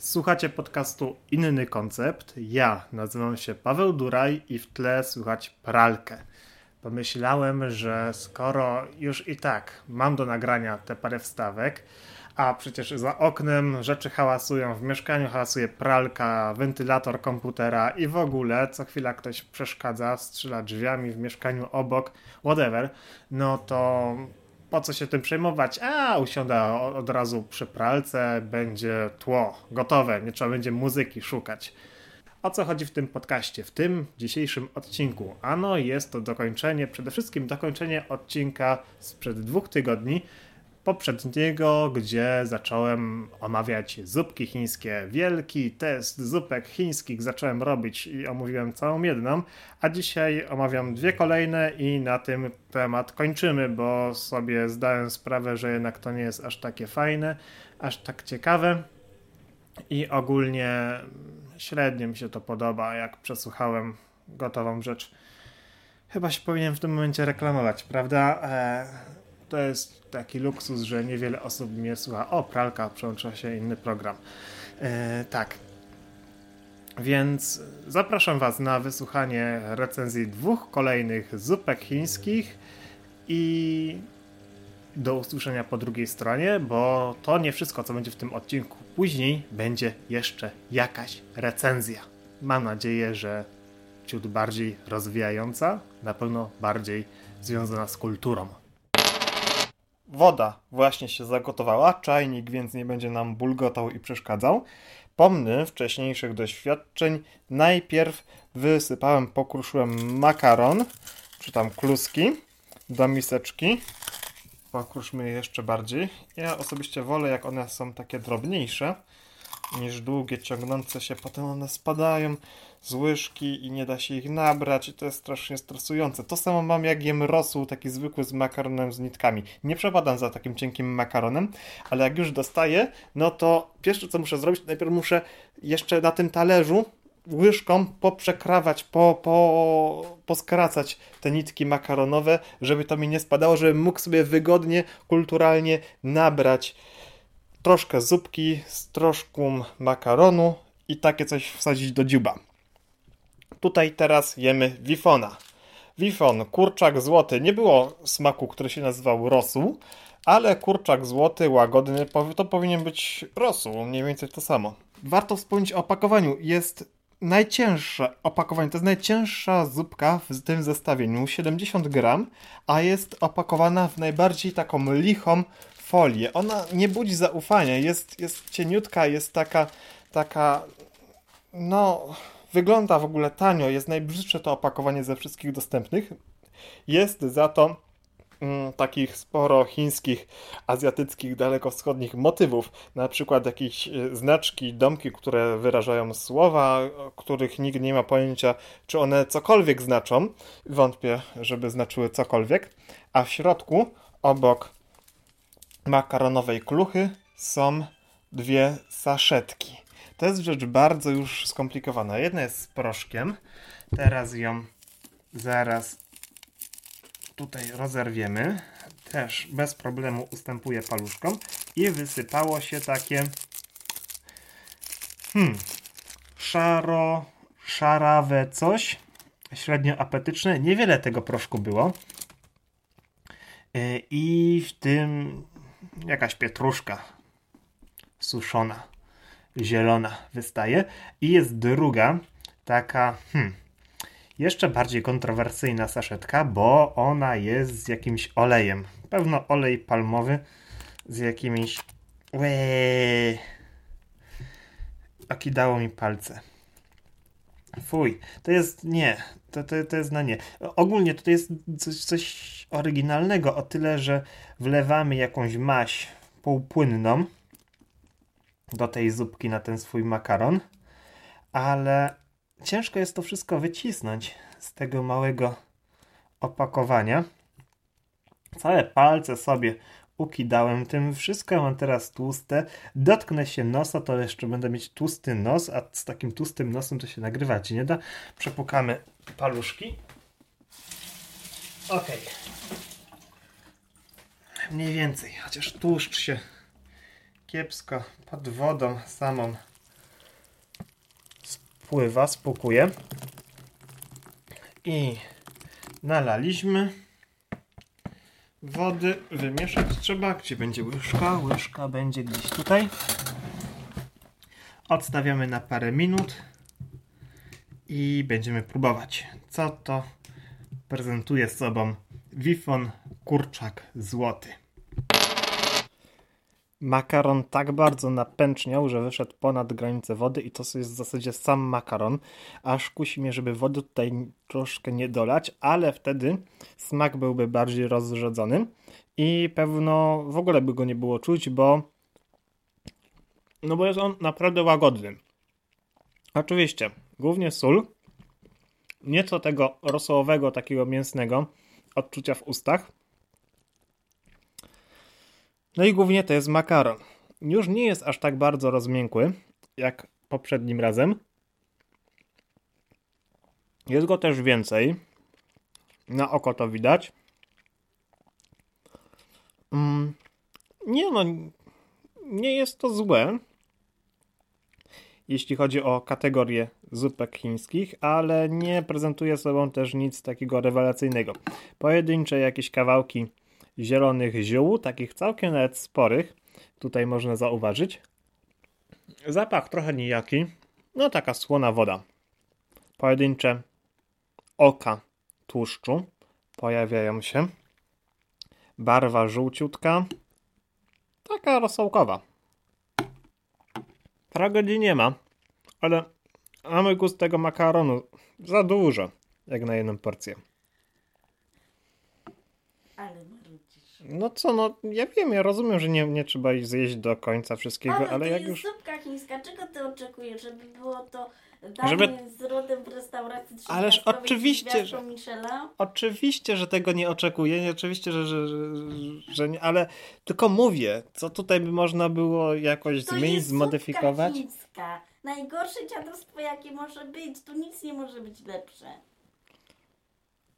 Słuchacie podcastu Inny Koncept. Ja nazywam się Paweł Duraj i w tle słychać pralkę. Pomyślałem, że skoro już i tak mam do nagrania te parę wstawek, a przecież za oknem rzeczy hałasują, w mieszkaniu hałasuje pralka, wentylator komputera i w ogóle co chwila ktoś przeszkadza, strzela drzwiami w mieszkaniu obok, whatever, no to po co się tym przejmować? A, usiądę od razu przy pralce, będzie tło gotowe, nie trzeba będzie muzyki szukać. O co chodzi w tym podcaście, w tym dzisiejszym odcinku? Ano, jest to dokończenie, przede wszystkim dokończenie odcinka sprzed dwóch tygodni, poprzedniego, gdzie zacząłem omawiać zupki chińskie. Wielki test zupek chińskich zacząłem robić i omówiłem całą jedną, a dzisiaj omawiam dwie kolejne i na tym temat kończymy, bo sobie zdałem sprawę, że jednak to nie jest aż takie fajne, aż tak ciekawe i ogólnie średnio mi się to podoba, jak przesłuchałem gotową rzecz. Chyba się powinien w tym momencie reklamować, prawda? Eee, to jest taki luksus, że niewiele osób mnie słucha. O, pralka, przełącza się inny program. E, tak. Więc zapraszam Was na wysłuchanie recenzji dwóch kolejnych zupek chińskich i do usłyszenia po drugiej stronie, bo to nie wszystko, co będzie w tym odcinku. Później będzie jeszcze jakaś recenzja. Mam nadzieję, że ciut bardziej rozwijająca, na pewno bardziej związana z kulturą. Woda właśnie się zagotowała, czajnik więc nie będzie nam bulgotał i przeszkadzał. Pomny wcześniejszych doświadczeń. Najpierw wysypałem, pokruszyłem makaron, czy tam kluski do miseczki. Pokruszmy je jeszcze bardziej. Ja osobiście wolę, jak one są takie drobniejsze niż długie, ciągnące się. Potem one spadają z łyżki i nie da się ich nabrać i to jest strasznie stresujące. To samo mam jak jem rosół taki zwykły z makaronem z nitkami. Nie przepadam za takim cienkim makaronem, ale jak już dostaję, no to pierwsze co muszę zrobić, najpierw muszę jeszcze na tym talerzu łyżką poprzekrawać, po, po, poskracać te nitki makaronowe, żeby to mi nie spadało, żebym mógł sobie wygodnie, kulturalnie nabrać troszkę zupki z troszką makaronu i takie coś wsadzić do dziuba. Tutaj teraz jemy wifona. Wifon, kurczak złoty. Nie było smaku, który się nazywał rosół, ale kurczak złoty, łagodny, to powinien być rosół, mniej więcej to samo. Warto wspomnieć o opakowaniu. Jest najcięższe opakowanie, to jest najcięższa zupka w tym zestawieniu, 70 gram, a jest opakowana w najbardziej taką lichą folię. Ona nie budzi zaufania, jest, jest cieniutka, jest taka, taka, no, wygląda w ogóle tanio, jest najbrzydsze to opakowanie ze wszystkich dostępnych. Jest za to mm, takich sporo chińskich, azjatyckich, dalekowschodnich motywów, na przykład jakieś e, znaczki, domki, które wyrażają słowa, których nikt nie ma pojęcia, czy one cokolwiek znaczą. Wątpię, żeby znaczyły cokolwiek. A w środku, obok makaronowej kluchy są dwie saszetki. To jest rzecz bardzo już skomplikowana. Jedna jest z proszkiem. Teraz ją zaraz tutaj rozerwiemy. Też bez problemu ustępuje paluszkom. I wysypało się takie hmm, szaro, szarawe coś. Średnio apetyczne. Niewiele tego proszku było. Y, I w tym jakaś pietruszka suszona, zielona wystaje. I jest druga, taka hmm, jeszcze bardziej kontrowersyjna saszetka, bo ona jest z jakimś olejem. Pewno olej palmowy z jakimiś... Łeee. Okidało mi palce. Fuj, to jest nie, to, to, to jest na nie. Ogólnie to jest coś, coś oryginalnego o tyle, że wlewamy jakąś maść półpłynną do tej zupki na ten swój makaron, ale ciężko jest to wszystko wycisnąć z tego małego opakowania. Całe palce sobie ukidałem tym. Wszystko mam teraz tłuste. Dotknę się nosa, to jeszcze będę mieć tłusty nos, a z takim tłustym nosem to się nagrywać nie da. Przepukamy paluszki. Ok. Mniej więcej, chociaż tłuszcz się kiepsko pod wodą samą spływa, spukuje. I nalaliśmy wody. Wymieszać trzeba. Gdzie będzie łyżka? Łyżka będzie gdzieś tutaj. Odstawiamy na parę minut i będziemy próbować, co to prezentuje sobą Wifon kurczak złoty. Makaron tak bardzo napęczniał, że wyszedł ponad granicę wody i to jest w zasadzie sam makaron. Aż kusi mnie, żeby wody tutaj troszkę nie dolać, ale wtedy smak byłby bardziej rozrzedzony i pewno w ogóle by go nie było czuć, bo no bo jest on naprawdę łagodny. Oczywiście, głównie sól, nieco tego rosołowego, takiego mięsnego odczucia w ustach. No i głównie to jest makaron. Już nie jest aż tak bardzo rozmiękły, jak poprzednim razem. Jest go też więcej. Na oko to widać. Mm, nie no, nie jest to złe jeśli chodzi o kategorię zupek chińskich, ale nie prezentuje sobą też nic takiego rewelacyjnego. Pojedyncze jakieś kawałki zielonych ziół, takich całkiem nawet sporych, tutaj można zauważyć. Zapach trochę nijaki, no taka słona woda. Pojedyncze oka tłuszczu pojawiają się. Barwa żółciutka, taka rosołkowa. Tragedii nie ma, ale mamy gust tego makaronu za dużo, jak na jedną porcję. Ale marudzisz. No co, no ja wiem, ja rozumiem, że nie, nie trzeba zjeść do końca wszystkiego, Ale, ale to jak jest już... zupka chińska. Czego ty oczekujesz? Żeby było to danie Żeby- z rodem w restauracji Ależ oczywiście, że-? Oczywiście, że tego nie oczekuję, nie, oczywiście, że, że, że, nie, ale tylko mówię, co tutaj by można było jakoś To zmienić, jest zmodyfikować. chińska. Najgorsze dziadostwo jakie może być. Tu nic nie może być lepsze.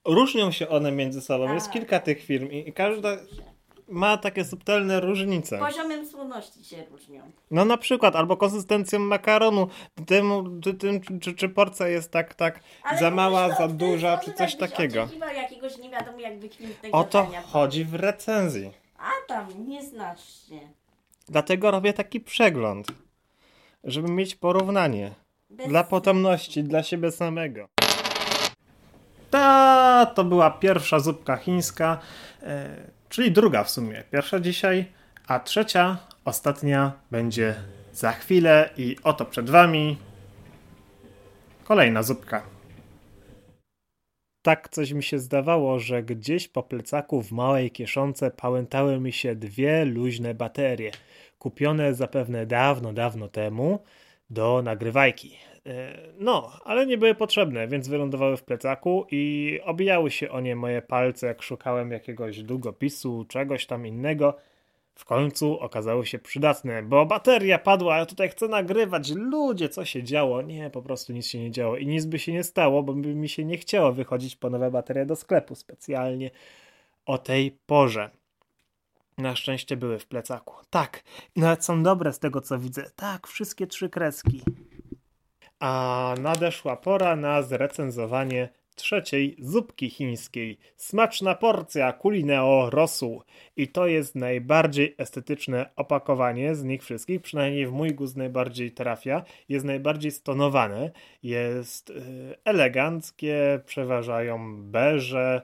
Różnią się one między sobą, jest Tak. kilka tych firm i każda ma takie subtelne różnice. Poziomem słoności się różnią. No na przykład, albo konsystencją makaronu, tym, ty- tym czy, czy, porcja jest tak, tak Ale za mała, to za duża, czy coś takiego. jakiegoś nie wiadomo jak wykwintnego O to dania. chodzi w recenzji. A tam, nie znasz się. Dlatego robię taki przegląd, żeby mieć porównanie. Bez... Dla potomności, dla siebie samego. Ta to była pierwsza zupka chińska, e, czyli druga w sumie. Pierwsza dzisiaj, a trzecia, ostatnia będzie za chwilę i oto przed wami kolejna zupka. Tak coś mi się zdawało, że gdzieś po plecaku w małej kieszonce pałętały mi się dwie luźne baterie, kupione zapewne dawno, dawno temu do nagrywajki. E, No, ale nie były potrzebne, więc wylądowały w plecaku i obijały się o nie moje palce, jak szukałem jakiegoś długopisu, czegoś tam innego. W końcu okazały się przydatne, bo bateria padła, ja tutaj chcę nagrywać. Ludzie, co się działo? Nie, po prostu nic się nie działo i nic by się nie stało, bo by mi się nie chciało wychodzić po nowe baterie do sklepu specjalnie o tej porze. Na szczęście były w plecaku. Tak, nawet są dobre z tego co widzę. Tak, wszystkie trzy kreski. A nadeszła pora na zrecenzowanie trzeciej zupki chińskiej. Smaczna porcja Culineo Rosół. I to jest najbardziej estetyczne opakowanie z nich wszystkich, przynajmniej w mój gust najbardziej trafia. Jest najbardziej stonowane, jest y, eleganckie, przeważają beże,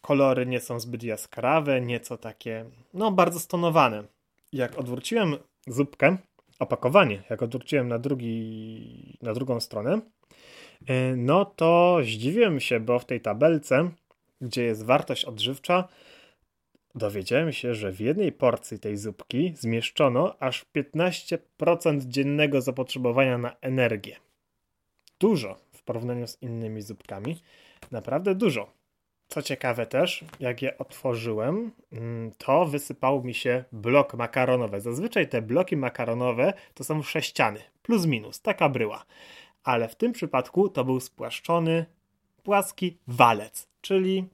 kolory nie są zbyt jaskrawe, nieco takie, no bardzo stonowane. Jak odwróciłem zupkę, opakowanie, jak odwróciłem na, drugi, na drugą stronę, y, no to zdziwiłem się, bo w tej tabelce, gdzie jest wartość odżywcza, dowiedziałem się, że w jednej porcji tej zupki zmieszczono aż 15% dziennego zapotrzebowania na energię. Dużo w porównaniu z innymi zupkami. Naprawdę dużo. Co ciekawe też, jak je otworzyłem, mm, to wysypał mi się blok makaronowy. Zazwyczaj te bloki makaronowe to są sześciany, plus minus, taka bryła. Ale w tym przypadku to był spłaszczony, płaski walec, czyli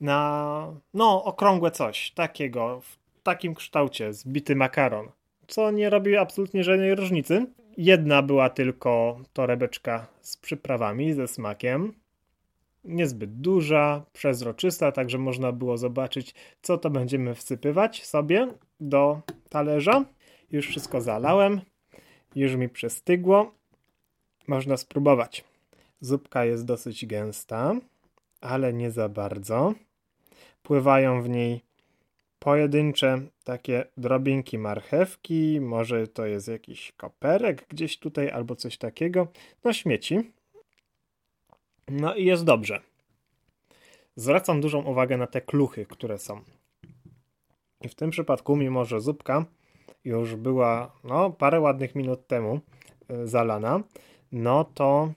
na, no, okrągłe coś, takiego, w takim kształcie, zbity makaron, co nie robi absolutnie żadnej różnicy. Jedna była tylko torebeczka z przyprawami, ze smakiem. Niezbyt duża, przezroczysta, także można było zobaczyć, co to będziemy wsypywać sobie do talerza. Już wszystko zalałem, już mi przestygło. Można spróbować. Zupka jest dosyć gęsta, ale nie za bardzo. Pływają w niej pojedyncze takie drobinki marchewki, może to jest jakiś koperek gdzieś tutaj albo coś takiego. No śmieci. No i jest dobrze. Zwracam dużą uwagę na te kluchy, które są. I w tym przypadku, mimo że zupka już była no, parę ładnych minut temu y, zalana, no to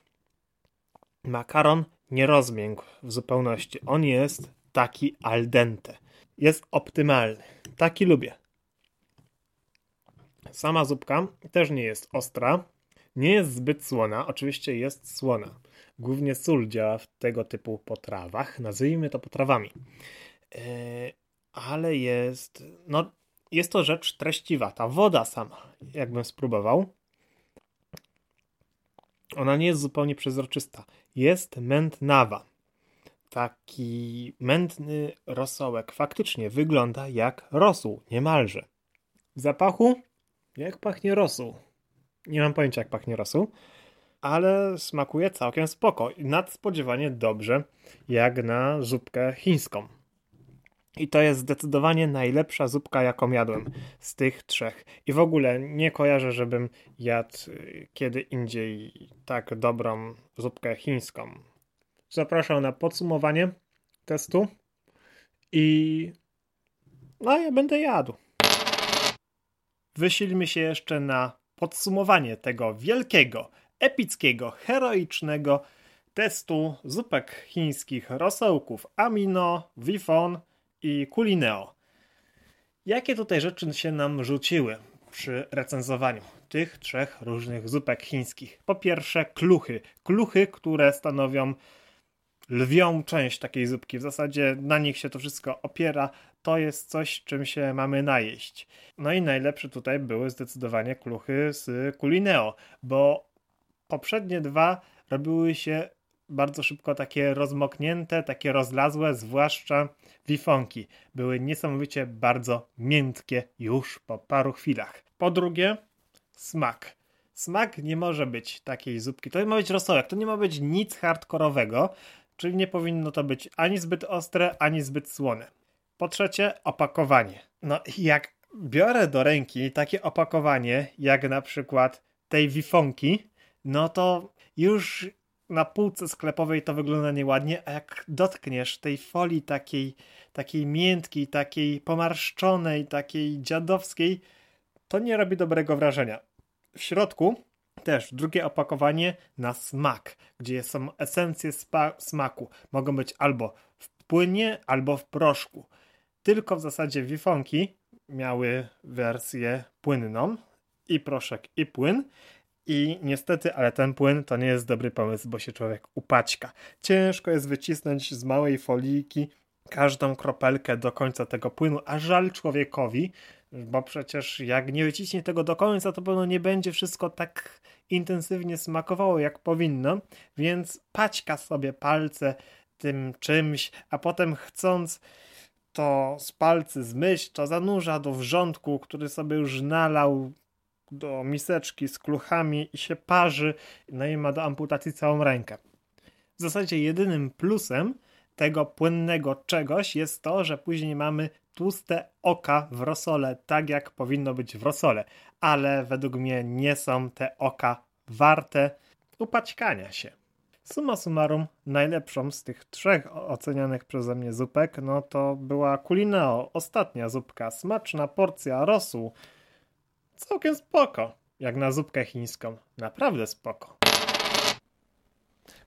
makaron nie rozmiękł w zupełności. On jest taki al dente. Jest optymalny. Taki lubię. Sama zupka też nie jest ostra, nie jest zbyt słona, oczywiście jest słona. Głównie sól działa w tego typu potrawach, nazwijmy to potrawami. Yy, ale jest, no, jest to rzecz treściwa. Ta woda sama, jakbym spróbował, ona nie jest zupełnie przezroczysta. Jest mętnawa. Taki mętny rosołek faktycznie wygląda jak rosół, niemalże. W zapachu jak pachnie rosół. Nie mam pojęcia jak pachnie rosół, ale smakuje całkiem spoko. Nadspodziewanie dobrze, jak na zupkę chińską. I to jest zdecydowanie najlepsza zupka, jaką jadłem z tych trzech. I w ogóle nie kojarzę, żebym jadł y, kiedy indziej tak dobrą zupkę chińską. Zapraszam na podsumowanie testu i no ja będę jadł. Wysilmy się jeszcze na podsumowanie tego wielkiego, epickiego, heroicznego testu zupek chińskich rosołków Amino, Wifon i Culineo. Jakie tutaj rzeczy się nam rzuciły przy recenzowaniu tych trzech różnych zupek chińskich? Po pierwsze, kluchy. Kluchy, które stanowią lwią część takiej zupki. W zasadzie na nich się to wszystko opiera. To jest coś, czym się mamy najeść. No i najlepsze tutaj były zdecydowanie kluchy z Culineo, bo poprzednie dwa robiły się bardzo szybko takie rozmoknięte, takie rozlazłe, zwłaszcza wifonki. Były niesamowicie bardzo miętkie już po paru chwilach. Po drugie, smak. Smak nie może być takiej zupki. To ma być rosołek, to nie ma być nic hardkorowego, czyli nie powinno to być ani zbyt ostre, ani zbyt słone. Po trzecie, opakowanie. No, jak biorę do ręki takie opakowanie, jak na przykład tej wifonki, no to już na półce sklepowej to wygląda nieładnie, a jak dotkniesz tej folii takiej, takiej miętkiej, takiej pomarszczonej, takiej dziadowskiej, to nie robi dobrego wrażenia. W środku też drugie opakowanie na smak, gdzie są esencje smaku. Mogą być albo w płynie, albo w proszku. Tylko w zasadzie wifonki miały wersję płynną. I proszek i płyn. I niestety, ale ten płyn to nie jest dobry pomysł, bo się człowiek upaćka. Ciężko jest wycisnąć z małej foliki każdą kropelkę do końca tego płynu, a żal człowiekowi, bo przecież jak nie wyciśnie tego do końca, to pewno nie będzie wszystko tak intensywnie smakowało jak powinno, więc paćka sobie palce tym czymś, a potem chcąc to z palcy to zanurza do wrzątku, który sobie już nalał do miseczki z kluchami i się parzy, no i ma do amputacji całą rękę. W zasadzie jedynym plusem tego płynnego czegoś jest to, że później mamy tłuste oka w rosole, tak jak powinno być w rosole, ale według mnie nie są te oka warte upaćkania się. Suma summarum, najlepszą z tych trzech ocenianych przeze mnie zupek, no to była Culineo, ostatnia zupka, smaczna porcja rosół, Całkiem spoko. Jak na zupkę chińską. Naprawdę spoko.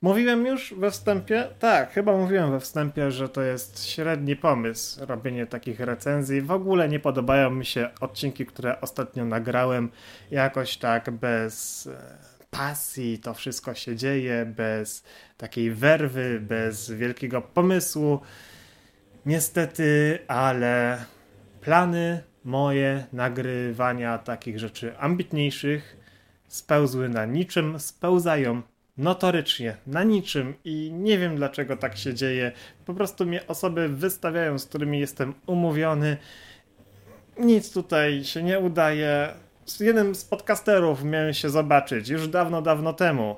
Mówiłem już we wstępie? Tak, chyba mówiłem we wstępie, że to jest średni pomysł robienie takich recenzji. W ogóle nie podobają mi się odcinki, które ostatnio nagrałem. Jakoś tak bez e, pasji to wszystko się dzieje, bez takiej werwy, bez wielkiego pomysłu. Niestety, ale plany moje nagrywania takich rzeczy ambitniejszych spełzły na niczym, spełzają notorycznie na niczym i nie wiem dlaczego tak się dzieje. Po prostu mnie osoby wystawiają, z którymi jestem umówiony. Nic tutaj się nie udaje. Z jednym z podcasterów miałem się zobaczyć już dawno, dawno temu,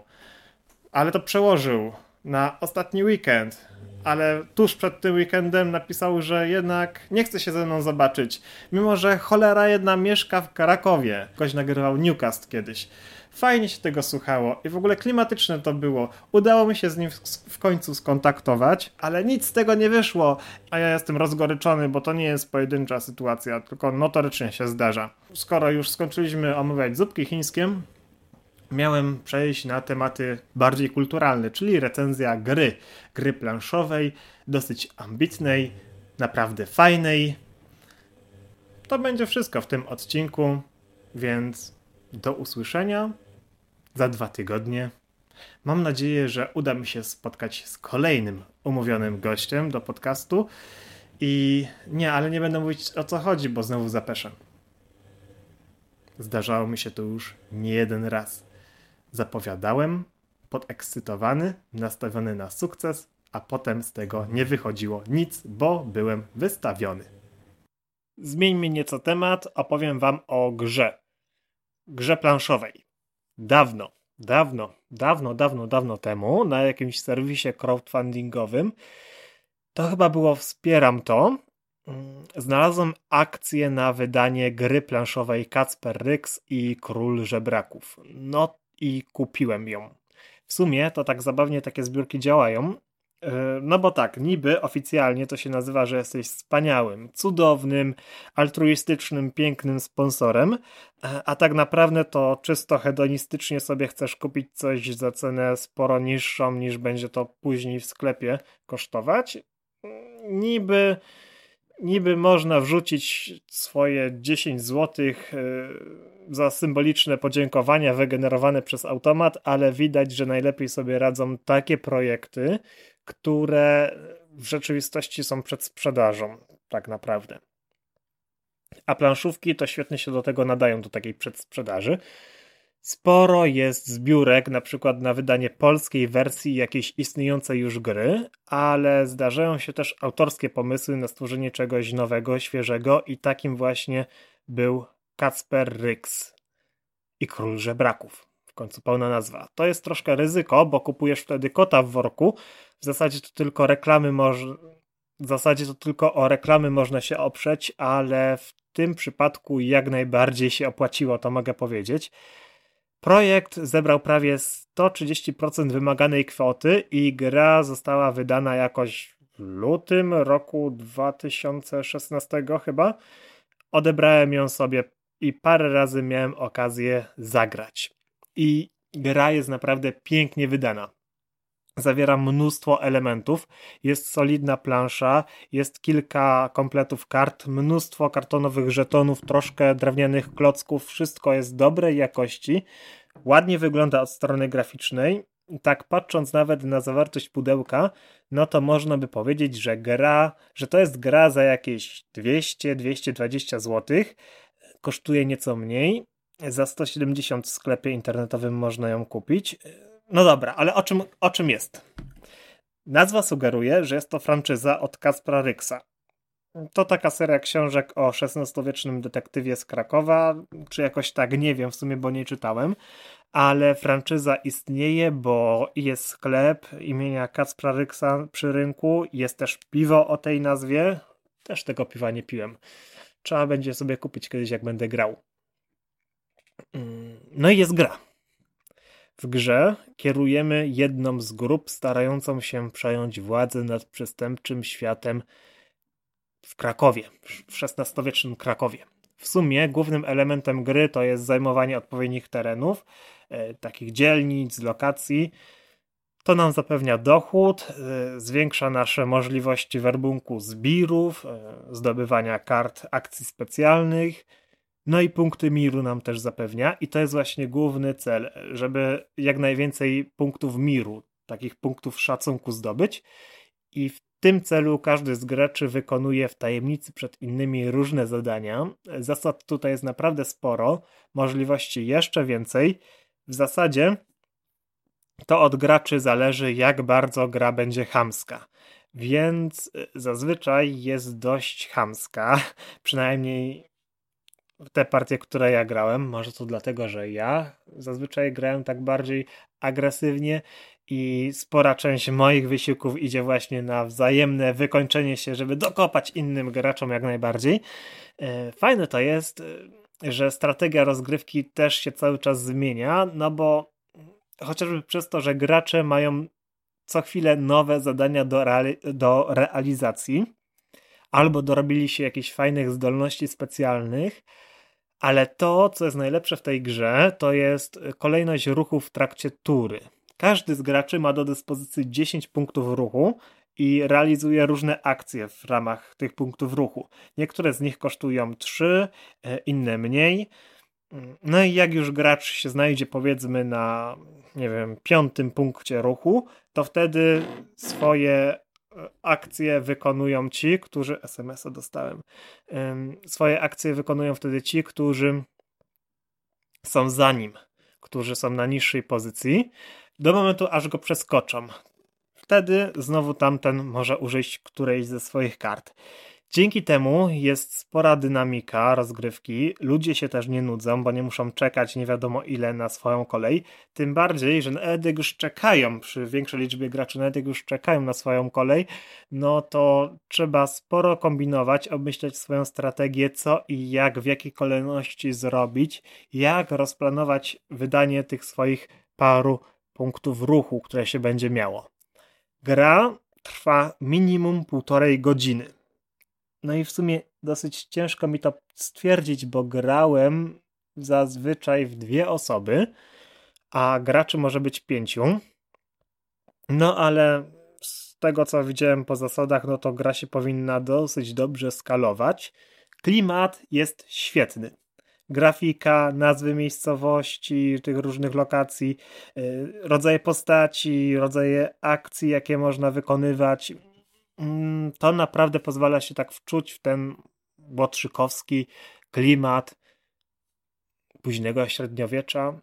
ale to przełożył na ostatni weekend. Ale tuż przed tym weekendem napisał, że jednak nie chce się ze mną zobaczyć, mimo że cholera jedna mieszka w Krakowie. Ktoś nagrywał Newcast kiedyś. Fajnie się tego słuchało i w ogóle klimatyczne to było. Udało mi się z nim w końcu skontaktować, ale nic z tego nie wyszło, a ja jestem rozgoryczony, bo to nie jest pojedyncza sytuacja, tylko notorycznie się zdarza. Skoro już skończyliśmy omawiać zupki chińskie, miałem przejść na tematy bardziej kulturalne, czyli recenzja gry, gry planszowej, dosyć ambitnej, naprawdę fajnej. To będzie wszystko w tym odcinku, więc do usłyszenia za dwa tygodnie. Mam nadzieję, że uda mi się spotkać z kolejnym umówionym gościem do podcastu. I nie, ale nie będę mówić o co chodzi, bo znowu zapeszę. Zdarzało mi się to już nie jeden raz. Zapowiadałem, podekscytowany, nastawiony na sukces, a potem z tego nie wychodziło nic, bo byłem wystawiony. Zmieńmy nieco temat, opowiem Wam o grze grze planszowej. Dawno, dawno, dawno, dawno, dawno temu na jakimś serwisie crowdfundingowym, to chyba było Wspieram to, mm, znalazłem akcję na wydanie gry planszowej Kacper Ryks i Król Żebraków. No i kupiłem ją. W sumie to tak zabawnie takie zbiórki działają, no bo tak, niby oficjalnie to się nazywa, że jesteś wspaniałym, cudownym, altruistycznym, pięknym sponsorem, e, a tak naprawdę to czysto hedonistycznie sobie chcesz kupić coś za cenę sporo niższą niż będzie to później w sklepie kosztować. Niby, niby można wrzucić swoje 10 zł e, za symboliczne podziękowania wygenerowane przez automat, ale widać, że najlepiej sobie radzą takie projekty, które w rzeczywistości są przed sprzedażą, tak naprawdę. A planszówki to świetnie się do tego nadają, do takiej przedsprzedaży. Sporo jest zbiórek, na przykład na wydanie polskiej wersji jakiejś istniejącej już gry, ale zdarzają się też autorskie pomysły na stworzenie czegoś nowego, świeżego i takim właśnie był Kacper Ryks i Król Żebraków. W końcu pełna nazwa. To jest troszkę ryzyko, bo kupujesz wtedy kota w worku, w zasadzie to tylko reklamy można. W zasadzie to tylko o reklamy można się oprzeć, ale w tym przypadku jak najbardziej się opłaciło, to mogę powiedzieć. Projekt zebrał prawie 130% wymaganej kwoty i gra została wydana jakoś w lutym roku 2016 chyba. Odebrałem ją sobie i parę razy miałem okazję zagrać. I gra jest naprawdę pięknie wydana. Zawiera mnóstwo elementów, jest solidna plansza, jest kilka kompletów kart, mnóstwo kartonowych żetonów, troszkę drewnianych klocków, wszystko jest dobrej jakości, ładnie wygląda od strony graficznej. Tak patrząc nawet na zawartość pudełka, no to można by powiedzieć, że gra, że to jest gra za jakieś 200-220 zł, kosztuje nieco mniej, za 170 w sklepie internetowym można ją kupić no dobra, ale o czym, o czym jest? Nazwa sugeruje, że jest to franczyza od Kaspra Ryksa. To taka seria książek o XVI-wiecznym detektywie z Krakowa, czy jakoś tak, nie wiem w sumie, bo nie czytałem, ale franczyza istnieje, bo jest sklep imienia Kacpra Ryksa przy rynku, jest też piwo o tej nazwie, też tego piwa nie piłem. Trzeba będzie sobie kupić kiedyś, jak będę grał. No i jest gra. W grze kierujemy jedną z grup starającą się przejąć władzę nad przestępczym światem w Krakowie, w XVI-wiecznym Krakowie. W sumie głównym elementem gry to jest zajmowanie odpowiednich terenów, e, takich dzielnic, lokacji. To nam zapewnia dochód, e, zwiększa nasze możliwości werbunku zbirów, e, zdobywania kart akcji specjalnych, no i punkty miru nam też zapewnia, i to jest właśnie główny cel, żeby jak najwięcej punktów miru, takich punktów szacunku zdobyć. I w tym celu każdy z graczy wykonuje w tajemnicy przed innymi różne zadania. Zasad tutaj jest naprawdę sporo, możliwości jeszcze więcej. w zasadzie to od graczy zależy, jak bardzo gra będzie chamska. Więc zazwyczaj jest dość chamska, przynajmniej te partie, które ja grałem, może to dlatego, że ja zazwyczaj grałem tak bardziej agresywnie i spora część moich wysiłków idzie właśnie na wzajemne wykończenie się, żeby dokopać innym graczom jak najbardziej. E, fajne to jest, e, że strategia rozgrywki też się cały czas zmienia, no bo chociażby przez to, że gracze mają co chwilę nowe zadania do, reali do realizacji, albo dorobili się jakichś fajnych zdolności specjalnych, ale to, co jest najlepsze w tej grze, to jest kolejność ruchów w trakcie tury. Każdy z graczy ma do dyspozycji 10 punktów ruchu i realizuje różne akcje w ramach tych punktów ruchu. Niektóre z nich kosztują 3, e, inne mniej. No i jak już gracz się znajdzie powiedzmy na, nie wiem, piątym punkcie ruchu, to wtedy swoje akcje wykonują ci, którzy SMS-a dostałem. Swoje akcje wykonują wtedy ci, którzy są za nim, którzy są na niższej pozycji, do momentu aż go przeskoczą. Wtedy znowu tamten może użyć którejś ze swoich kart. Dzięki temu jest spora dynamika rozgrywki, ludzie się też nie nudzą, bo nie muszą czekać nie wiadomo ile na swoją kolej, tym bardziej, że jak już czekają, przy większej liczbie graczy, nawet jak już czekają na swoją kolej, no to trzeba sporo kombinować, obmyśleć swoją strategię, co i jak, w jakiej kolejności zrobić, jak rozplanować wydanie tych swoich paru punktów ruchu, które się będzie miało. Gra trwa minimum półtorej godziny. No i w sumie dosyć ciężko mi to stwierdzić, bo grałem zazwyczaj w dwie osoby, a graczy może być pięciu. No ale z tego co widziałem po zasadach, no to gra się powinna dosyć dobrze skalować. Klimat jest świetny grafika, nazwy miejscowości, tych różnych lokacji, y, rodzaje postaci, rodzaje akcji, jakie można wykonywać. Mm, to naprawdę pozwala się tak wczuć w ten łotrzykowski klimat późnego średniowiecza.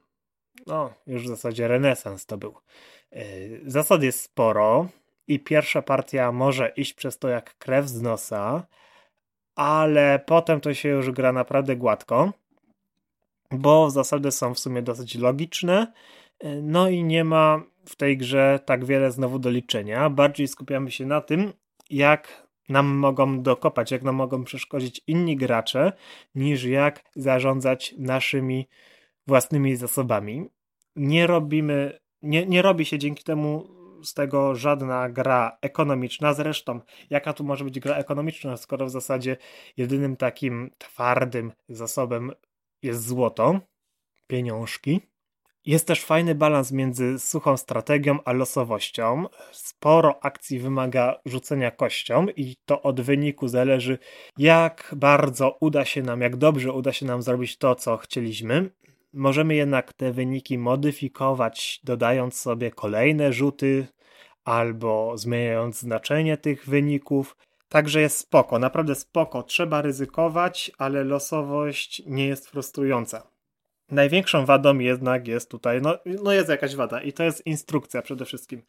No, już w zasadzie renesans to był. Y, zasad jest sporo i pierwsza partia może iść przez to jak krew z nosa, ale potem to się już gra naprawdę gładko bo zasady są w sumie dosyć logiczne. No i nie ma w tej grze tak wiele znowu do liczenia. Bardziej skupiamy się na tym, jak nam mogą dokopać, jak nam mogą przeszkodzić inni gracze, niż jak zarządzać naszymi własnymi zasobami. Nie robimy, nie, nie robi się dzięki temu z tego żadna gra ekonomiczna. Zresztą, jaka tu może być gra ekonomiczna, skoro w zasadzie jedynym takim twardym zasobem jest złoto, pieniążki. Jest też fajny balans między suchą strategią a losowością. Sporo akcji wymaga rzucenia kością i to od wyniku zależy, jak bardzo uda się nam, jak dobrze uda się nam zrobić to, co chcieliśmy. Możemy jednak te wyniki modyfikować, dodając sobie kolejne rzuty albo zmieniając znaczenie tych wyników. Także jest spoko, naprawdę spoko. Trzeba ryzykować, ale losowość nie jest frustrująca. Największą wadą jednak jest tutaj, no, no jest jakaś wada i to jest instrukcja przede wszystkim.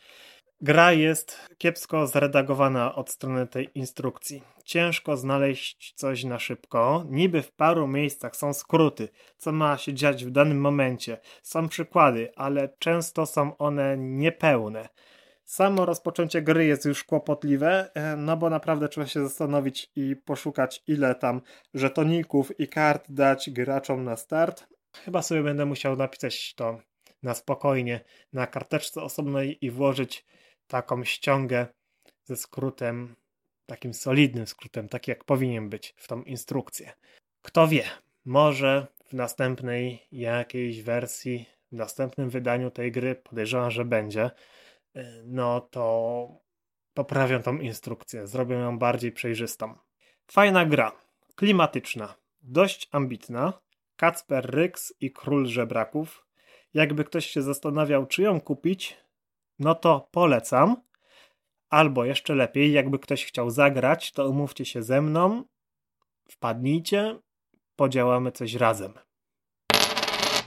Gra jest kiepsko zredagowana od strony tej instrukcji. Ciężko znaleźć coś na szybko. Niby w paru miejscach są skróty, co ma się dziać w danym momencie. Są przykłady, ale często są one niepełne. Samo rozpoczęcie gry jest już kłopotliwe, e, no bo naprawdę trzeba się zastanowić i poszukać, ile tam żetoników i kart dać graczom na start. Chyba sobie będę musiał napisać to na spokojnie na karteczce osobnej i włożyć taką ściągę ze skrótem, takim solidnym skrótem, tak jak powinien być w tą instrukcję. Kto wie, może w następnej jakiejś wersji, w następnym wydaniu tej gry, podejrzewam, że będzie, E, no to poprawią tą instrukcję, zrobią ją bardziej przejrzystą. Fajna gra, klimatyczna, dość ambitna. Kacper Ryks i Król Żebraków. Jakby ktoś się zastanawiał, czy ją kupić, no to polecam. Albo jeszcze lepiej, jakby ktoś chciał zagrać, to umówcie się ze mną, wpadnijcie, podziałamy coś razem.